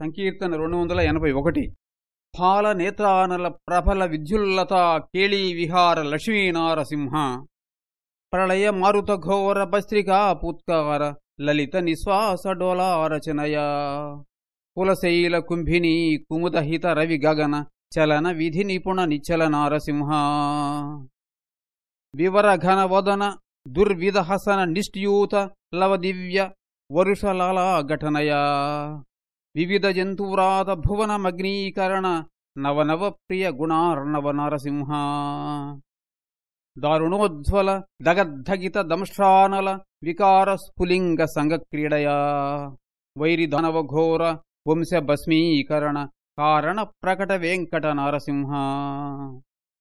సంకీర్తన రెండు వందల ఎనభై ఒకటి. ఫాల నేత్రానల ప్రబల విద్యుల్లత కేళీ విహార లక్ష్మీనారసింహ. ప్రళయ మారుత ఘోర భస్త్రికా పూత్కార లలిత నిశ్వాస డోలారచనయ. కులశైల కుంభిని కుముదహిత రవి గగన చలన విధి నిపుణ నిచ్చల నారసింహ. వివర ఘన వదన దుర్విధహసన నిష్ట్యూత లవ దివ్య వరుషలాలా ఘటనయా. వివిధ జంతువ్రాత భువనమగ్నీకరణ నవనవ ప్రియ గుణార్ణవ నరసింహ. దారుణోజ్వల దగద్ధగిత దంశానల వికార స్ఫులింగ సంగక్రీడయా వైరిధనవ ఘోర వంశ భస్మీకరణ కారణ ప్రకట వెంకట నరసింహ.